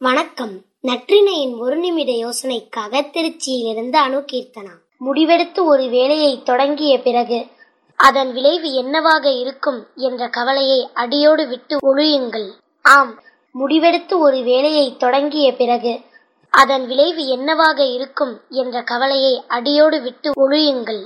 வணக்கம். நற்றினையின் ஒரு நிமிட யோசனைக்காக திருச்சியிலிருந்து அணு கீர்த்தனா முடிவெடுத்து ஒரு வேலையை தொடங்கிய பிறகு அதன் விளைவு என்னவாக இருக்கும் என்ற கவலையை அடியோடு விட்டு ஒழியுங்கள். ஆம் முடிவெடுத்து ஒரு வேலையை தொடங்கிய பிறகு அதன் விளைவு என்னவாக இருக்கும் என்ற கவலையை அடியோடு விட்டு ஒழியுங்கள்.